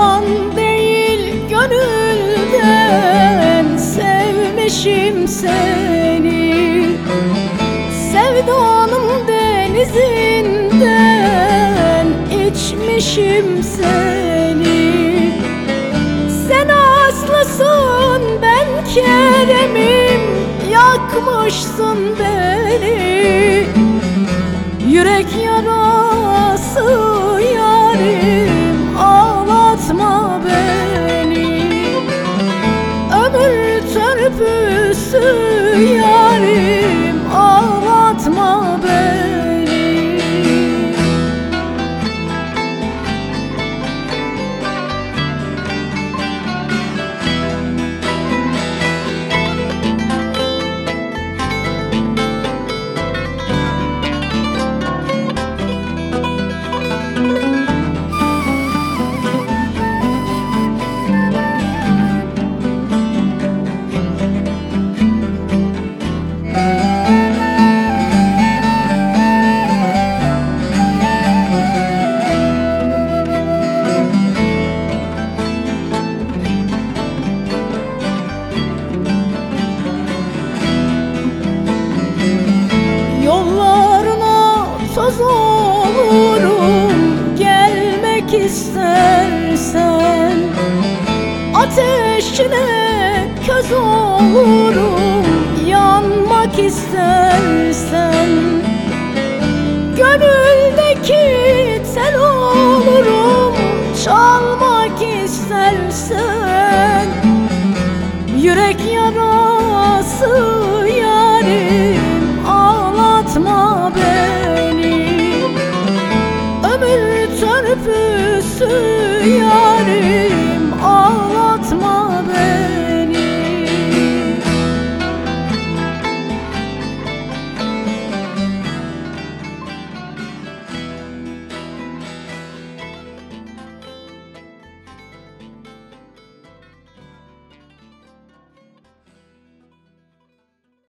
Yalan değil gönülden. Sevmişim seni. Sevdanın denizinden. İçmişim seni. Sen aslısın ben Kerem'im. Yakmışsın beni. Yürek yarası 是 Ateşine köz olurum. Yanmak istersen Gönüldeki tel olurum. Çalmak istersen Yürek yarası